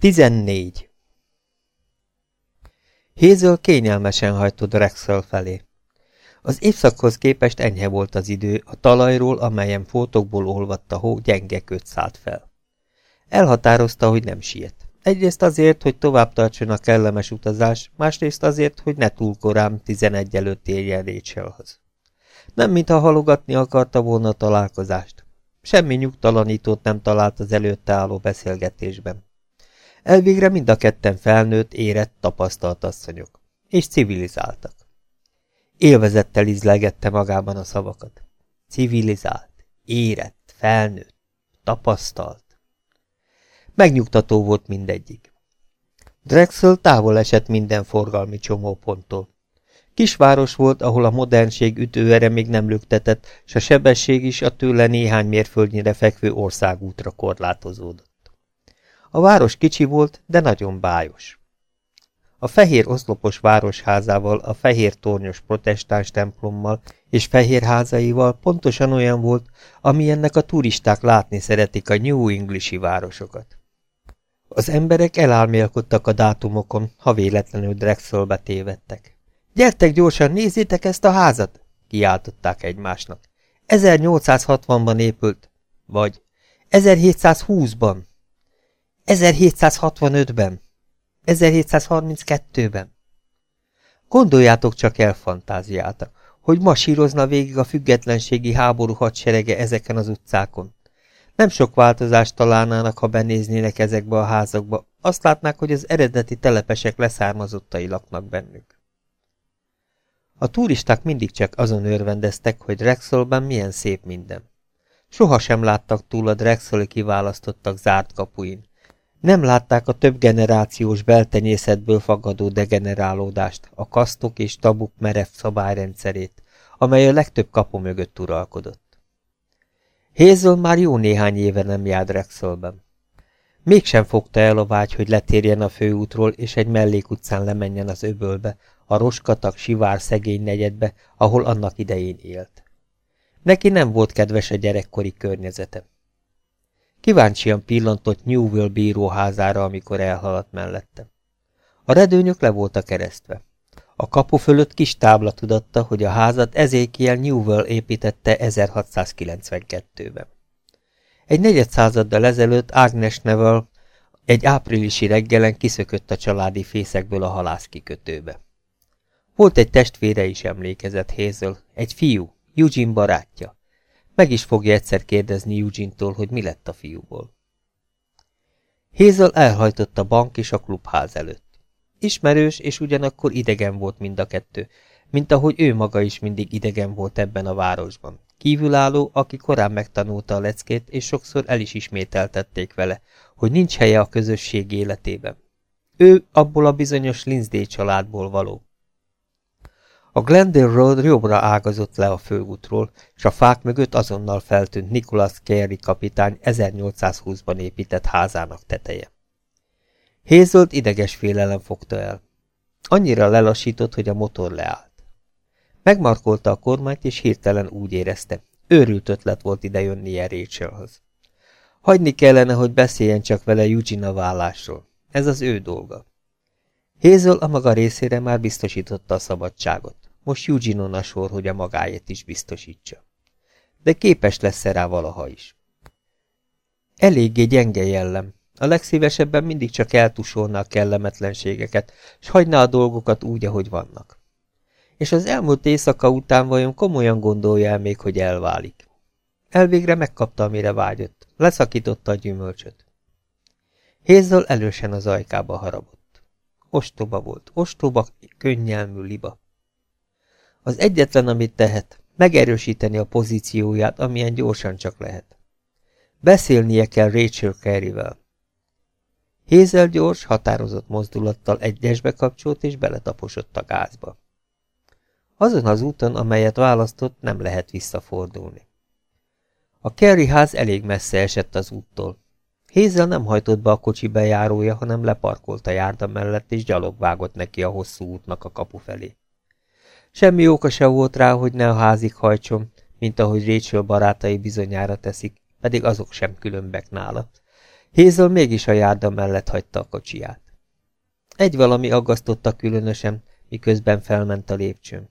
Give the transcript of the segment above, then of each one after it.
14. Hazel kényelmesen hajtott Drexel felé. Az évszakhoz képest enyhe volt az idő, a talajról, amelyen fótokból olvadt a hó, gyenge köt szállt fel. Elhatározta, hogy nem siet. Egyrészt azért, hogy tovább tartson a kellemes utazás, másrészt azért, hogy ne túl korán tizenegy előtt érjen Rachelhoz. Nem mintha halogatni akarta volna a találkozást. Semmi nyugtalanítót nem talált az előtte álló beszélgetésben. Elvégre mind a ketten felnőtt, érett, tapasztalt asszonyok, és civilizáltak. Élvezettel izlegette magában a szavakat. Civilizált, érett, felnőtt, tapasztalt. Megnyugtató volt mindegyik. Drexel távol esett minden forgalmi csomóponttól. Kisváros volt, ahol a modernség ütőere még nem lüktetett, s a sebesség is a tőle néhány mérföldnyire fekvő országútra korlátozódott. A város kicsi volt, de nagyon bájos. A fehér oszlopos városházával, a fehér tornyos protestáns templommal és fehér házaival pontosan olyan volt, ami ennek a turisták látni szeretik a New Englishi városokat. Az emberek elálmélkodtak a dátumokon, ha véletlenül Drexelbe tévedtek. Gyertek gyorsan, nézzétek ezt a házat! kiáltották egymásnak. 1860-ban épült, vagy 1720-ban, 1765-ben, 1732-ben. Gondoljátok csak el hogy masírozna végig a függetlenségi háború hadserege ezeken az utcákon. Nem sok változást találnának, ha benéznének ezekbe a házakba, azt látnák, hogy az eredeti telepesek leszármazottai laknak bennük. A turisták mindig csak azon örvendeztek, hogy Drexelben milyen szép minden. Soha sem láttak túl a Drexeli kiválasztottak zárt kapuin. Nem látták a több generációs beltenyészetből fagadó degenerálódást, a kasztok és tabuk merev szabályrendszerét, amely a legtöbb kapu mögött uralkodott. Hazel már jó néhány éve nem járt Drexelben. Mégsem fogta el a vágy, hogy letérjen a főútról, és egy mellékutcán lemenjen az öbölbe, a roskatak sivár szegény negyedbe, ahol annak idején élt. Neki nem volt kedves a gyerekkori környezete. Kíváncsian pillantott Newville bíróházára, amikor elhaladt mellette. A redőnyök le voltak keresztve. A kapu fölött kis tábla tudatta, hogy a házat Ezekiel Newville építette 1692-ben. Egy negyed századdal ezelőtt Agnes Neville egy áprilisi reggelen kiszökött a családi fészekből a halászkikötőbe. Volt egy testvére is emlékezett Hazel, egy fiú, Eugene barátja. Meg is fogja egyszer kérdezni Eugene-tól, hogy mi lett a fiúból. Hazel elhajtott a bank és a klubház előtt. Ismerős és ugyanakkor idegen volt mind a kettő, mint ahogy ő maga is mindig idegen volt ebben a városban. Kívülálló, aki korán megtanulta a leckét, és sokszor el is ismételtették vele, hogy nincs helye a közösség életében. Ő abból a bizonyos Lindsay családból való. A Glendale Road jobbra ágazott le a főútról, és a fák mögött azonnal feltűnt Nicholas Carey kapitány 1820-ban épített házának teteje. Hézolt ideges félelem fogta el. Annyira lelassított, hogy a motor leállt. Megmarkolta a kormányt, és hirtelen úgy érezte. Őrült ötlet volt idejönnie Rachelhoz. Hagyni kellene, hogy beszéljen csak vele Eugene a vállásról. Ez az ő dolga. Hazel a maga részére már biztosította a szabadságot. Most Eugene-on a sor, hogy a magáét is biztosítsa. De képes lesz-e rá valaha is. Eléggé gyenge jellem. A legszívesebben mindig csak eltusolna a kellemetlenségeket, s hagyná a dolgokat úgy, ahogy vannak. És az elmúlt éjszaka után vajon komolyan gondolja el még, hogy elválik. Elvégre megkapta, amire vágyott. Leszakította a gyümölcsöt. Hézzal elősen az ajkába harabott. Ostoba volt, ostoba, könnyelmű liba. Az egyetlen, amit tehet, megerősíteni a pozícióját, amilyen gyorsan csak lehet. Beszélnie kell Rachel Carey-vel. Hézel gyors, határozott mozdulattal egyesbe kapcsolt és beletaposott a gázba. Azon az úton, amelyet választott, nem lehet visszafordulni. A Kerry ház elég messze esett az úttól. Hézel nem hajtott be a kocsi bejárója, hanem leparkolt a járda mellett, és gyalog vágott neki a hosszú útnak a kapu felé. Semmi oka se volt rá, hogy ne a házig hajtson, mint ahogy Rachel barátai bizonyára teszik, pedig azok sem különbek nála. Hazel mégis a járda mellett hagyta a kocsiját. Egy valami aggasztotta különösen, miközben felment a lépcsőn.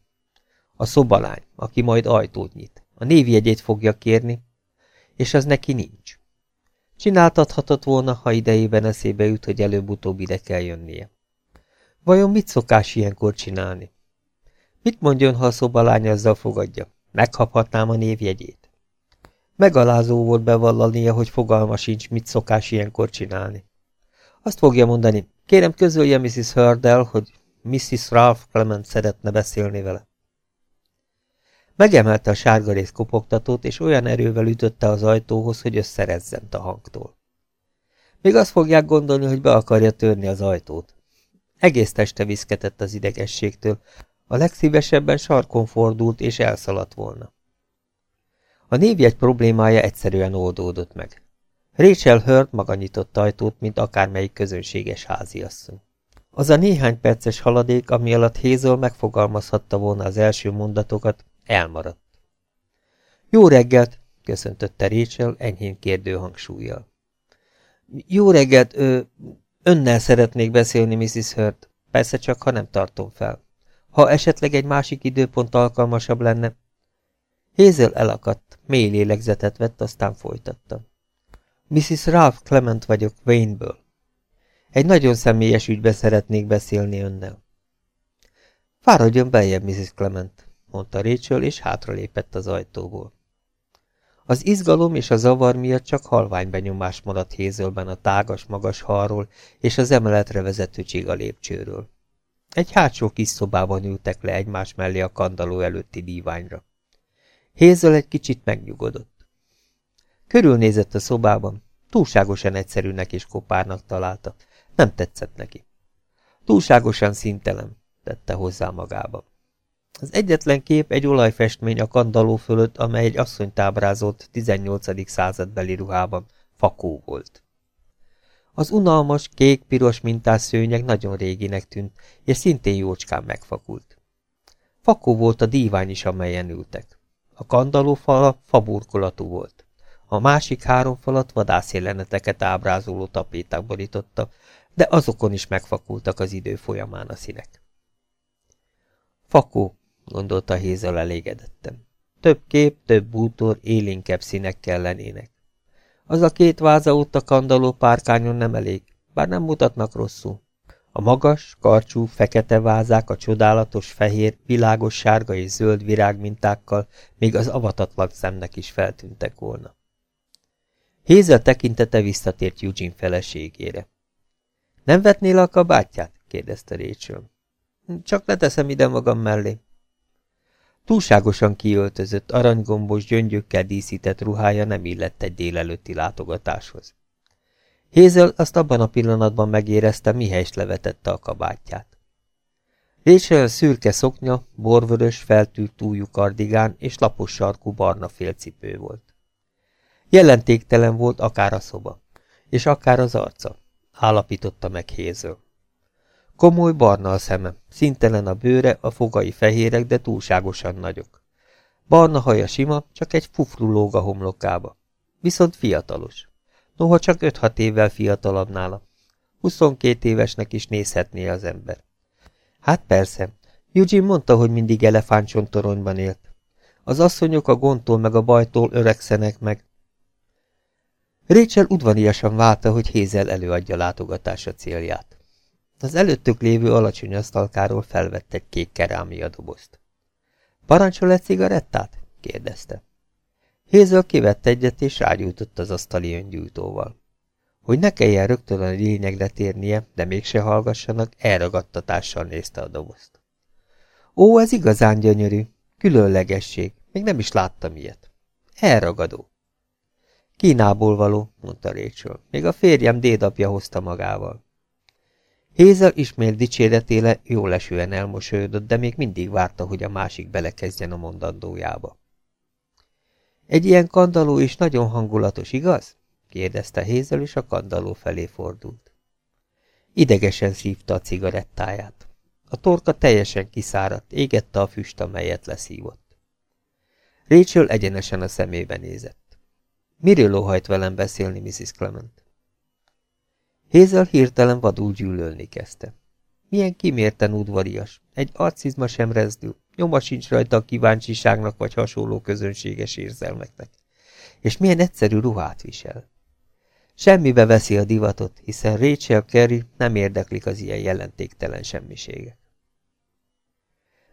A szobalány, aki majd ajtót nyit. A névjegyét fogja kérni, és az neki nincs. Csináltathatott volna, ha idejében eszébe jut, hogy előbb-utóbb ide kell jönnie. Vajon mit szokás ilyenkor csinálni? Mit mondjon, ha a szobalány azzal fogadja? Megkaphatnám a névjegyét. Megalázó volt bevallania, hogy fogalma sincs, mit szokás ilyenkor csinálni. Azt fogja mondani, kérem közölje Mrs. Hurdel, hogy Mrs. Ralph Clement szeretne beszélni vele. Megemelte a sárgarész kopogtatót, és olyan erővel ütötte az ajtóhoz, hogy összerezzent a hangtól. Még azt fogják gondolni, hogy be akarja törni az ajtót. Egész teste viszketett az idegességtől, a legszívesebben sarkon fordult és elszaladt volna. A névjegy problémája egyszerűen oldódott meg. Rachel Hurt maga nyitott ajtót, mint akármelyik közönséges háziasszony. Az a néhány perces haladék, ami alatt Hazel megfogalmazhatta volna az első mondatokat, elmaradt. Jó reggelt, köszöntötte Rachel enyhén kérdő hangsúlyjal. Jó reggelt, ö, önnel szeretnék beszélni, Mrs. Hurt. Persze csak, ha nem tartom fel. Ha esetleg egy másik időpont alkalmasabb lenne. Hazel elakadt, mély lélegzetet vett, aztán folytatta. Mrs. Ralph Clement vagyok, Wayne-ből. Egy nagyon személyes ügybe szeretnék beszélni önnel. Fáradjon beljebb, Mrs. Clement, mondta Rachel, és hátralépett az ajtóból. Az izgalom és a zavar miatt csak halvány benyomás maradt Hézölben a tágas, magas halról és az emeletre vezető csiga lépcsőről. Egy hátsó kis szobában ültek le egymás mellé a kandaló előtti díványra. Hézöl egy kicsit megnyugodott. Körülnézett a szobában, túlságosan egyszerűnek és kopárnak találta, nem tetszett neki. Túlságosan szintelen, tette hozzá magába. Az egyetlen kép egy olajfestmény a kandaló fölött, amely egy asszonyt ábrázolt 18. századbeli ruhában. Fakó volt. Az unalmas, kék-piros mintás szőnyeg nagyon réginek tűnt, és szintén jócskán megfakult. Fakó volt a dívány is, amelyen ültek. A kandaló fala faburkolatú volt. A másik három falat vadászjeleneteket ábrázoló tapéták borította, de azokon is megfakultak az idő folyamán a színek. Fakó, gondolta Hézel elégedetten. Több kép, több bútor, élénkebb színekkel lennének. Az a két váza a kandaló párkányon nem elég, bár nem mutatnak rosszul. A magas, karcsú, fekete vázák a csodálatos fehér, világos sárga és zöld virágmintákkal még az avatatlan szemnek is feltűntek volna. Hézel tekintete visszatért Eugene feleségére. Nem vetnél a kabátját? kérdezte Rachel. Csak leteszem ide magam mellé. Túlságosan kiöltözött, aranygombos gyöngyökkel díszített ruhája nem illett egy délelőtti látogatáshoz. Hézel azt abban a pillanatban megérezte, mihelyst levetette a kabátját. Rachel szürke szoknya, borvörös, feltűrt túljú kardigán és lapos sarkú barna félcipő volt. Jelentéktelen volt akár a szoba, és akár az arca, állapította meg Hézel. Komoly barna a szeme, szintelen a bőre, a fogai fehérek, de túlságosan nagyok. Barna haja sima, csak egy fufru lóg a homlokába. Viszont fiatalos. Noha csak 5-6 évvel fiatalabb nála. 22 évesnek is nézhetné az ember. Hát persze, Eugene mondta, hogy mindig elefántcsontoronyban élt. Az asszonyok a gondtól meg a bajtól öregszenek meg. Rachel udvariasan válta, hogy Hézel előadja látogatása célját. Az előttük lévő alacsony asztalkáról felvett egy kék kerámia dobozt. Parancsol egy cigarettát? kérdezte. Hézel kivett egyet, és rágyújtott az asztali öngyújtóval. Hogy ne kelljen rögtön a lényegre térnie, de mégse hallgassanak, elragadtatással nézte a dobozt. Ó, ez igazán gyönyörű, különlegesség, még nem is láttam ilyet. Elragadó. Kínából való, mondta Rachel, még a férjem dédapja hozta magával. Hézel ismét dicséretéle jól esően elmosolyodott, de még mindig várta, hogy a másik belekezdjen a mondandójába. Egy ilyen kandaló is nagyon hangulatos, igaz? kérdezte Hézel, és a kandaló felé fordult. Idegesen szívta a cigarettáját. A torka teljesen kiszáradt, égette a füst, amelyet leszívott. Rachel egyenesen a szemébe nézett. Miről óhajt velem beszélni, Mrs. Clement? Hézel hirtelen vadul gyűlölni kezdte. Milyen kimérten udvarias, egy arcizma sem rezdül, nyoma sincs rajta a kíváncsiságnak vagy hasonló közönséges érzelmeknek. És milyen egyszerű ruhát visel. Semmibe veszi a divatot, hiszen Rachel Carey nem érdeklik az ilyen jelentéktelen semmiségek.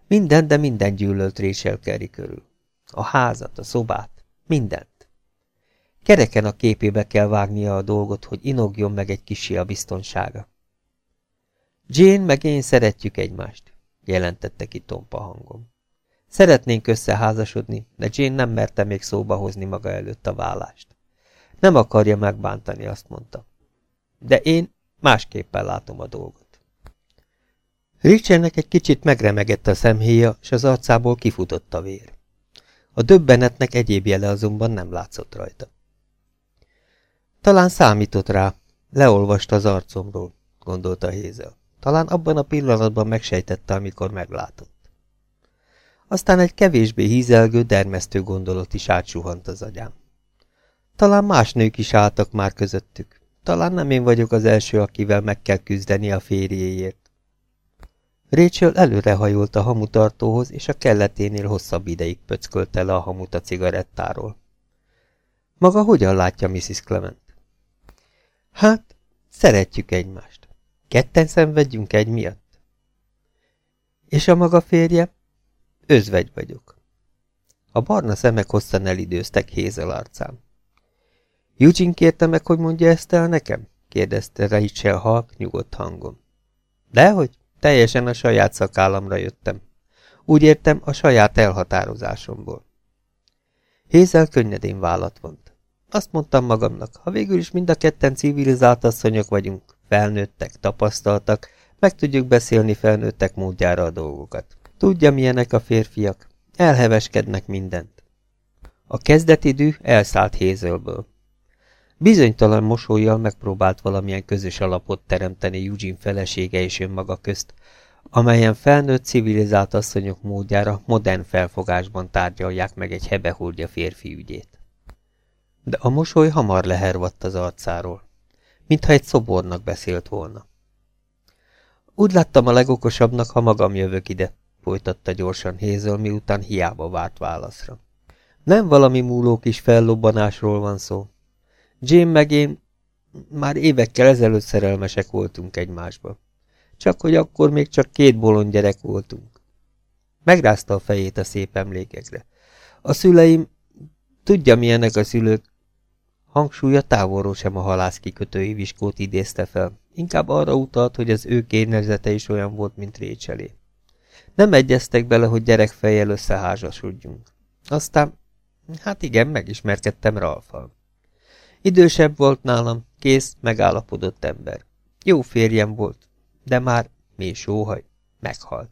Minden, de minden gyűlölt Rachel Carey körül. A házat, a szobát, mindent. Kereken a képébe kell vágnia a dolgot, hogy inogjon meg egy kisi a biztonsága. Jane meg én szeretjük egymást, jelentette ki tompa hangom. Szeretnénk összeházasodni, de Jane nem merte még szóba hozni maga előtt a vállást. Nem akarja megbántani, azt mondta. De én másképpen látom a dolgot. Richardnek egy kicsit megremegett a szemhéja, és az arcából kifutott a vér. A döbbenetnek egyéb jele azonban nem látszott rajta. Talán számított rá, leolvasta az arcomról, gondolta Hézel. Talán abban a pillanatban megsejtette, amikor meglátott. Aztán egy kevésbé hízelgő, dermesztő gondolat is átsuhant az agyám. Talán más nők is álltak már közöttük. Talán nem én vagyok az első, akivel meg kell küzdeni a férjéért. Rachel előrehajolt a hamutartóhoz, és a kelleténél hosszabb ideig pöckölte le a hamut a cigarettáról. Maga hogyan látja Mrs. Clement? Hát, szeretjük egymást. Ketten szenvedjünk egy miatt. És a maga férje? Özvegy vagyok. A barna szemek hosszan elidőztek Hézel arcán. Eugene kérte meg, hogy mondja ezt el nekem? kérdezte Rachel halk nyugodt hangon. Dehogy, teljesen a saját szakállamra jöttem. Úgy értem, a saját elhatározásomból. Hézel könnyedén vállat vont. Azt mondtam magamnak, ha végül is mind a ketten civilizált asszonyok vagyunk, felnőttek, tapasztaltak, meg tudjuk beszélni felnőttek módjára a dolgokat. Tudja, milyenek a férfiak. Elheveskednek mindent. A kezdeti dű elszállt Hézelből. Bizonytalan mosolyjal megpróbált valamilyen közös alapot teremteni Eugene felesége és önmaga közt, amelyen felnőtt civilizált asszonyok módjára modern felfogásban tárgyalják meg egy hebehúrgya férfi ügyét. De a mosoly hamar lehervadt az arcáról, mintha egy szobornak beszélt volna. Úgy láttam a legokosabbnak, ha magam jövök ide, folytatta gyorsan Hézel, miután hiába várt válaszra. Nem valami múló kis fellobbanásról van szó, Jim meg én már évekkel ezelőtt szerelmesek voltunk egymásba. Csak hogy akkor még csak két bolond gyerek voltunk. Megrázta a fejét a szép emlékekre. A szüleim, tudja milyenek a szülők, hangsúlya távolról sem a halász kikötői viskót idézte fel, inkább arra utalt, hogy az ő kérnezete is olyan volt, mint Récselé. Nem egyeztek bele, hogy gyerekfejjel összeházasodjunk. Aztán, hát igen, megismerkedtem Ralfal. Idősebb volt nálam, kész, megállapodott ember. Jó férjem volt, de már mély sóhaj, meghalt.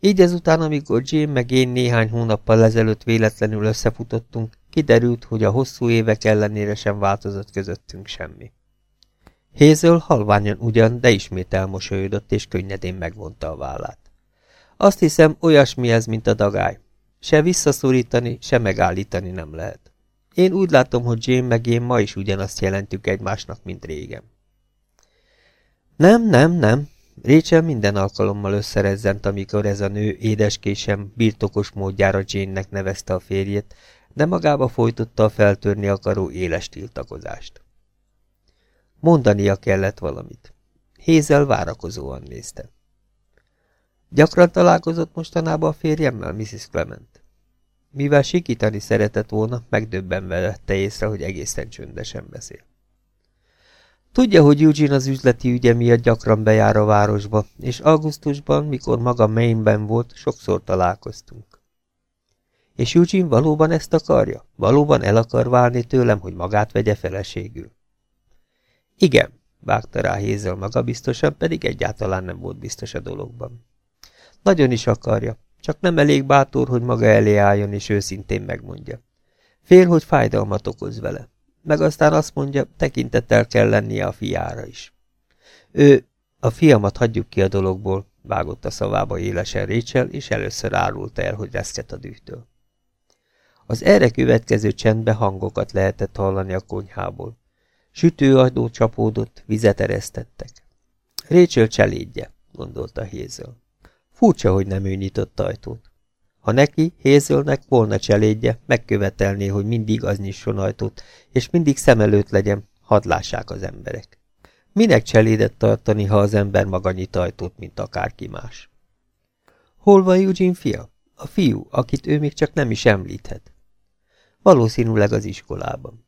Így ezután, amikor Jim meg én néhány hónappal ezelőtt véletlenül összefutottunk, kiderült, hogy a hosszú évek ellenére sem változott közöttünk semmi. Hézöl halványan ugyan, de ismét elmosolyodott, és könnyedén megvonta a vállát. Azt hiszem, olyasmi ez, mint a dagály. Se visszaszorítani, se megállítani nem lehet. Én úgy látom, hogy Jane meg én ma is ugyanazt jelentjük egymásnak, mint régen. Nem, nem, nem. Rachel minden alkalommal összerezzent, amikor ez a nő édeskésem birtokos módjára Jane-nek nevezte a férjét, de magába folytotta a feltörni akaró éles tiltakozást. Mondania kellett valamit. Hézel várakozóan nézte. Gyakran találkozott mostanában a férjemmel, Mrs. Clement? Mivel sikítani szeretett volna, megdöbbenve vette észre, hogy egészen csöndesen beszél. Tudja, hogy Eugene az üzleti ügye miatt gyakran bejár a városba, és augusztusban, mikor maga Mainben volt, sokszor találkoztunk. És Eugene valóban ezt akarja? Valóban el akar válni tőlem, hogy magát vegye feleségül? Igen, vágta rá Hézel maga biztosan, pedig egyáltalán nem volt biztos a dologban. Nagyon is akarja, csak nem elég bátor, hogy maga elé álljon és őszintén megmondja. Fél, hogy fájdalmat okoz vele. Meg aztán azt mondja, tekintettel kell lennie a fiára is. Ő, a fiamat hagyjuk ki a dologból, vágott a szavába élesen Rachel, és először árult el, hogy reszket a dühtől. Az erre következő csendbe hangokat lehetett hallani a konyhából. Sütőadó csapódott, vizet eresztettek. Rachel cselédje, gondolta Hazel. Furcsa, hogy nem ő nyitott ajtót. Ha neki, Hazelnek volna cselédje, megkövetelné, hogy mindig az nyisson ajtót, és mindig szem előtt legyen, hadd lássák az emberek. Minek cselédet tartani, ha az ember maga nyit ajtót, mint akárki más? Hol van Eugene fia? A fiú, akit ő még csak nem is említhet. Valószínűleg az iskolában.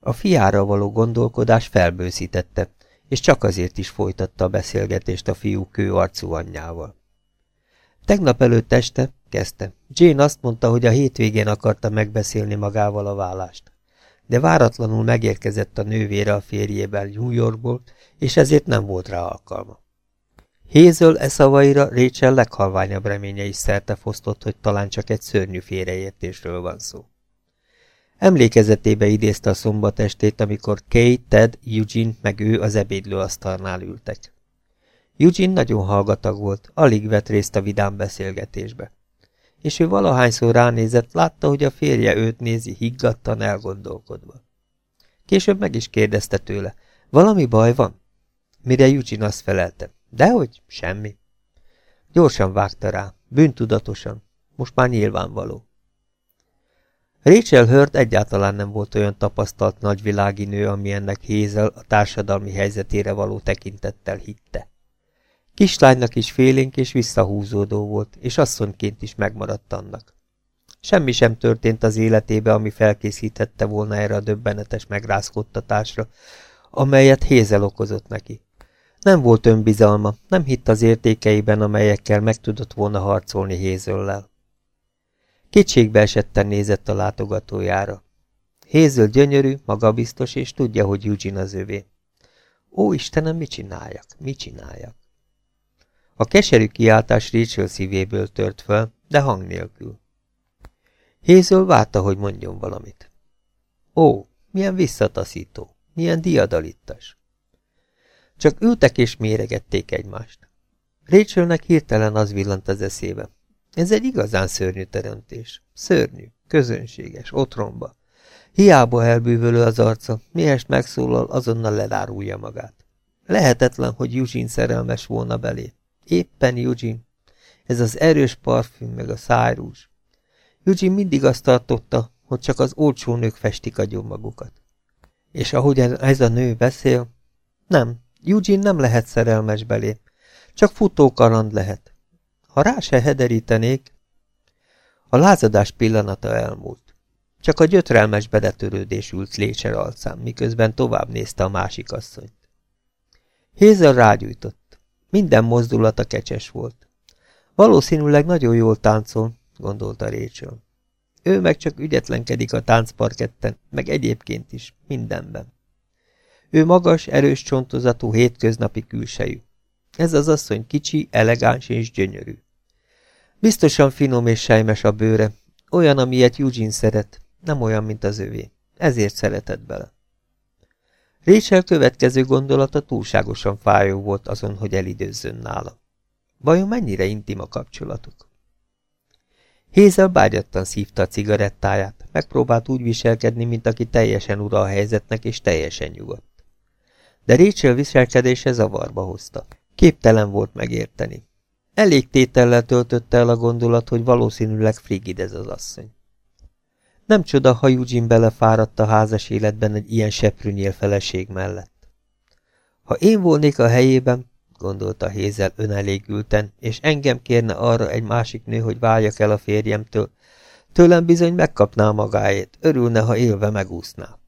A fiára való gondolkodás felbőszítette, és csak azért is folytatta a beszélgetést a fiú kőarcú anyjával. Tegnap előtt este, kezdte, Jane azt mondta, hogy a hétvégén akarta megbeszélni magával a vállást. De váratlanul megérkezett a nővére a férjével New Yorkból, és ezért nem volt rá alkalma. Hézöl e szavaira Rachel leghalványabb reménye is szerte fosztott, hogy talán csak egy szörnyű félreértésről van szó. Emlékezetébe idézte a szombatestét, amikor Kay, Ted, Eugene meg ő az ebédlőasztalnál ültek. Eugene nagyon hallgatag volt, alig vett részt a vidám beszélgetésbe. És ő valahányszor ránézett, látta, hogy a férje őt nézi higgadtan elgondolkodva. Később meg is kérdezte tőle, valami baj van? Mire Eugene azt felelte, dehogy, semmi. Gyorsan vágta rá, bűntudatosan, most már nyilvánvaló. Rachel Hurt egyáltalán nem volt olyan tapasztalt nagyvilági nő, ami ennek Hézel a társadalmi helyzetére való tekintettel hitte. Kislánynak is félénk és visszahúzódó volt, és asszonyként is megmaradt annak. Semmi sem történt az életébe, ami felkészítette volna erre a döbbenetes megrázkodtatásra, amelyet Hézel okozott neki. Nem volt önbizalma, nem hitt az értékeiben, amelyekkel meg tudott volna harcolni Hézöllel. Kétségbe esetten nézett a látogatójára. Hézöl gyönyörű, magabiztos, és tudja, hogy Eugene az övé. Ó, Istenem, mit csináljak, mit csináljak? A keserű kiáltás Rachel szívéből tört fel, de hang nélkül. Hézöl várta, hogy mondjon valamit. Ó, milyen visszataszító, milyen diadalittas. Csak ültek és méregették egymást. Rachelnek hirtelen az villant az eszébe. Ez egy igazán szörnyű teremtés. Szörnyű, közönséges, otromba. Hiába elbűvölő az arca, mihez megszólal, azonnal lelárulja magát. Lehetetlen, hogy Eugene szerelmes volna belé. Éppen Eugene. Ez az erős parfüm, meg a szájrúzs. Eugene mindig azt tartotta, hogy csak az olcsó nők festik agyon magukat. És ahogyan ez a nő beszél, nem, Eugene nem lehet szerelmes belé, csak futókarand lehet. Ha rá se hederítenék, a lázadás pillanata elmúlt. Csak a gyötrelmes bedetörődés ült Lécser alcán, miközben tovább nézte a másik asszonyt. Hézel rágyújtott. Minden mozdulata kecses volt. Valószínűleg nagyon jól táncol, gondolta Rachel. Ő meg csak ügyetlenkedik a táncparketten, meg egyébként is, mindenben. Ő magas, erős csontozatú, hétköznapi külsejű. Ez az asszony kicsi, elegáns és gyönyörű. Biztosan finom és sejmes a bőre, olyan, amilyet Eugene szeret, nem olyan, mint az övé. Ezért szeretett bele. Rachel következő gondolata túlságosan fájó volt azon, hogy elidőzzön nála. Vajon mennyire intim a kapcsolatuk? Hézel bágyattan szívta a cigarettáját, megpróbált úgy viselkedni, mint aki teljesen ura a helyzetnek és teljesen nyugodt de Rachel viselkedése zavarba hozta. Képtelen volt megérteni. Elég tétellel töltötte el a gondolat, hogy valószínűleg frigid ez az asszony. Nem csoda, ha Eugene belefáradt a házas életben egy ilyen seprűnyél feleség mellett. Ha én volnék a helyében, gondolta Hézel önelégülten, és engem kérne arra egy másik nő, hogy váljak el a férjemtől, tőlem bizony megkapná magáét, örülne, ha élve megúszná.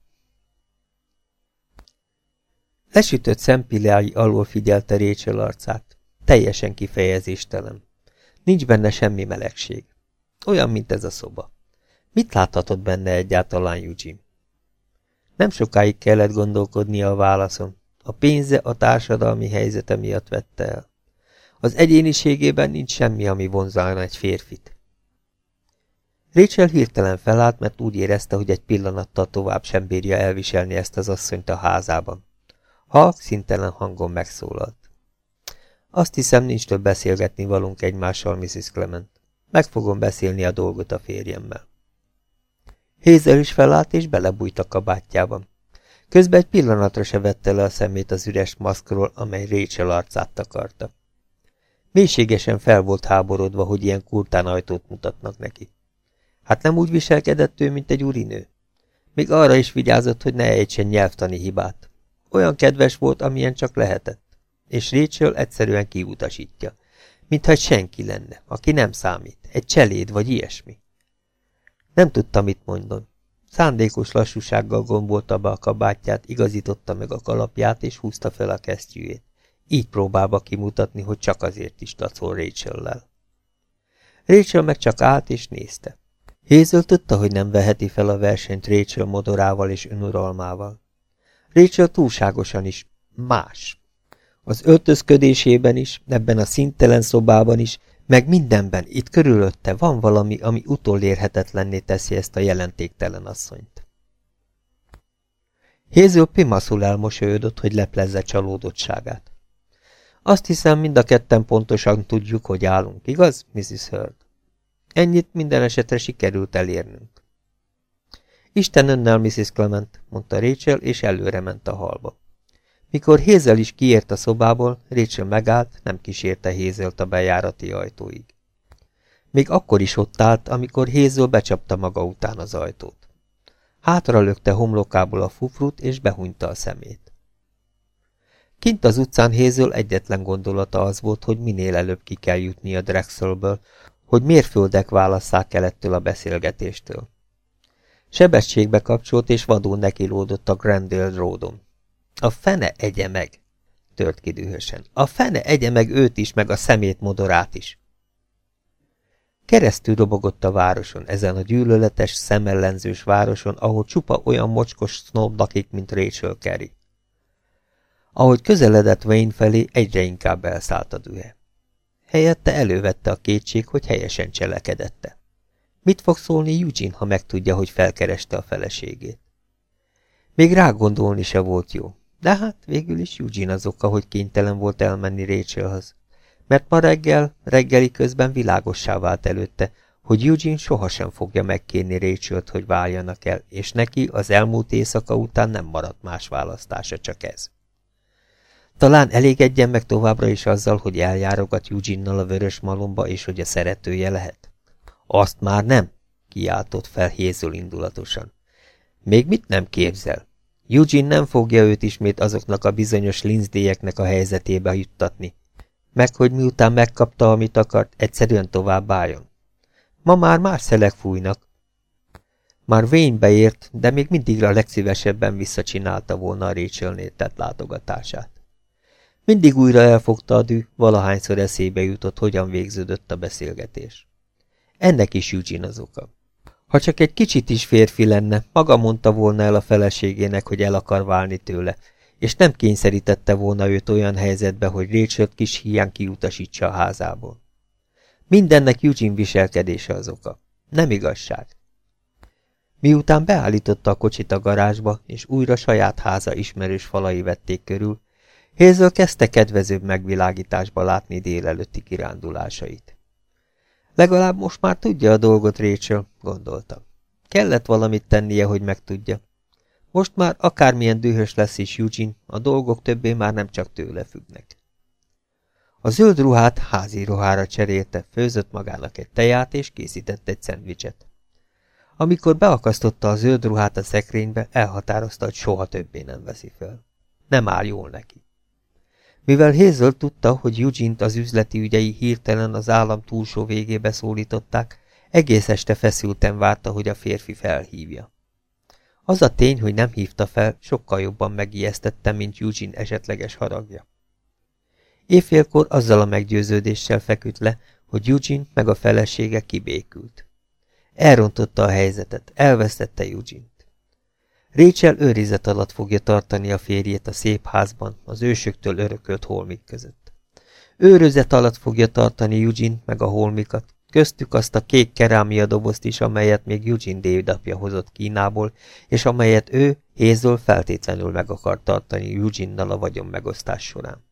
Lesütött szempillái alól figyelte Rachel arcát. Teljesen kifejezéstelen. Nincs benne semmi melegség. Olyan, mint ez a szoba. Mit láthatott benne egyáltalán Eugene? Nem sokáig kellett gondolkodnia a válaszon. A pénze a társadalmi helyzete miatt vette el. Az egyéniségében nincs semmi, ami vonzálna egy férfit. Rachel hirtelen felállt, mert úgy érezte, hogy egy pillanattal tovább sem bírja elviselni ezt az asszonyt a házában. Halk szintelen hangon megszólalt. Azt hiszem, nincs több beszélgetni valunk egymással, Mrs. Clement. Meg fogom beszélni a dolgot a férjemmel. Hézel is felállt, és belebújt a kabátjában. Közben egy pillanatra se vette le a szemét az üres maszkról, amely Rachel arcát takarta. Mélységesen fel volt háborodva, hogy ilyen kurtán ajtót mutatnak neki. Hát nem úgy viselkedett ő, mint egy urinő? Még arra is vigyázott, hogy ne ejtsen nyelvtani hibát. Olyan kedves volt, amilyen csak lehetett. És Rachel egyszerűen kiutasítja. Mintha egy senki lenne, aki nem számít. Egy cseléd vagy ilyesmi. Nem tudta, mit mondon. Szándékos lassúsággal gombolta be a kabátját, igazította meg a kalapját, és húzta fel a kesztyűjét. Így próbálva kimutatni, hogy csak azért is tacol Rachel-lel. Rachel meg csak állt és nézte. Hazel tudta, hogy nem veheti fel a versenyt Rachel modorával és önuralmával. Rachel túlságosan is más. Az öltözködésében is, ebben a szintelen szobában is, meg mindenben, itt körülötte van valami, ami utolérhetetlenné teszi ezt a jelentéktelen asszonyt. Hazel pimaszul elmosolyodott, hogy leplezze csalódottságát. Azt hiszem, mind a ketten pontosan tudjuk, hogy állunk, igaz, Mrs. Hurd? Ennyit minden esetre sikerült elérnünk. Isten önnel, Mrs. Clement, mondta Rachel, és előre ment a halba. Mikor Hézel is kiért a szobából, Rachel megállt, nem kísérte Hézelt a bejárati ajtóig. Még akkor is ott állt, amikor Hézel becsapta maga után az ajtót. Hátra lökte homlokából a fufrut, és behunyta a szemét. Kint az utcán Hézel egyetlen gondolata az volt, hogy minél előbb ki kell jutni a Drexelből, hogy mérföldek válasszák el ettől a beszélgetéstől. Sebességbe kapcsolt, és vadul nekilódott a Grandale Roadon. A fene egye meg, tört ki dühösen. A fene egye meg őt is, meg a szemét modorát is. Keresztül robogott a városon, ezen a gyűlöletes, szemellenzős városon, ahol csupa olyan mocskos snob lakik, mint Rachel Carey. Ahogy közeledett Wayne felé, egyre inkább elszállt a dühe. Helyette elővette a kétség, hogy helyesen cselekedette. Mit fog szólni Eugene, ha megtudja, hogy felkereste a feleségét? Még rágondolni se volt jó, de hát végül is Eugene az oka, hogy kénytelen volt elmenni Rachelhoz. Mert ma reggel, reggeli közben világossá vált előtte, hogy Eugene sohasem fogja megkérni Rachelt, hogy váljanak el, és neki az elmúlt éjszaka után nem maradt más választása, csak ez. Talán elégedjen meg továbbra is azzal, hogy eljárogat Eugene-nal a vörös malomba, és hogy a szeretője lehet. Azt már nem, kiáltott fel Hézul indulatosan. Még mit nem képzel? Eugene nem fogja őt ismét azoknak a bizonyos linzdélyeknek a helyzetébe juttatni. Meg, hogy miután megkapta, amit akart, egyszerűen tovább álljon. Ma már más szelek fújnak. Már Wayne beért, de még mindig a legszívesebben visszacsinálta volna a Rachel látogatását. Mindig újra elfogta a dű, valahányszor eszébe jutott, hogyan végződött a beszélgetés. Ennek is Eugene az oka. Ha csak egy kicsit is férfi lenne, maga mondta volna el a feleségének, hogy el akar válni tőle, és nem kényszerítette volna őt olyan helyzetbe, hogy Rachel kis hiány kiutasítsa a házából. Mindennek Eugene viselkedése az oka. Nem igazság. Miután beállította a kocsit a garázsba, és újra saját háza ismerős falai vették körül, Hazel kezdte kedvezőbb megvilágításba látni délelőtti kirándulásait. Legalább most már tudja a dolgot, Rachel, gondolta. Kellett valamit tennie, hogy megtudja. Most már akármilyen dühös lesz is Eugene, a dolgok többé már nem csak tőle függnek. A zöld ruhát házi ruhára cserélte, főzött magának egy teját és készített egy szendvicset. Amikor beakasztotta a zöld ruhát a szekrénybe, elhatározta, hogy soha többé nem veszi fel. Nem áll jól neki. Mivel Hazel tudta, hogy Eugene-t az üzleti ügyei hirtelen az állam túlsó végébe szólították, egész este feszülten várta, hogy a férfi felhívja. Az a tény, hogy nem hívta fel, sokkal jobban megijesztette, mint Eugene esetleges haragja. Éjfélkor azzal a meggyőződéssel feküdt le, hogy Eugene meg a felesége kibékült. Elrontotta a helyzetet, elvesztette Eugene. Rachel őrizet alatt fogja tartani a férjét a szép házban, az ősöktől örökölt holmik között. Őrözet alatt fogja tartani Eugene meg a holmikat, köztük azt a kék kerámia dobozt is, amelyet még Eugene dédapja hozott Kínából, és amelyet ő, Hézol feltétlenül meg akar tartani Eugene-nal a vagyon megosztás során.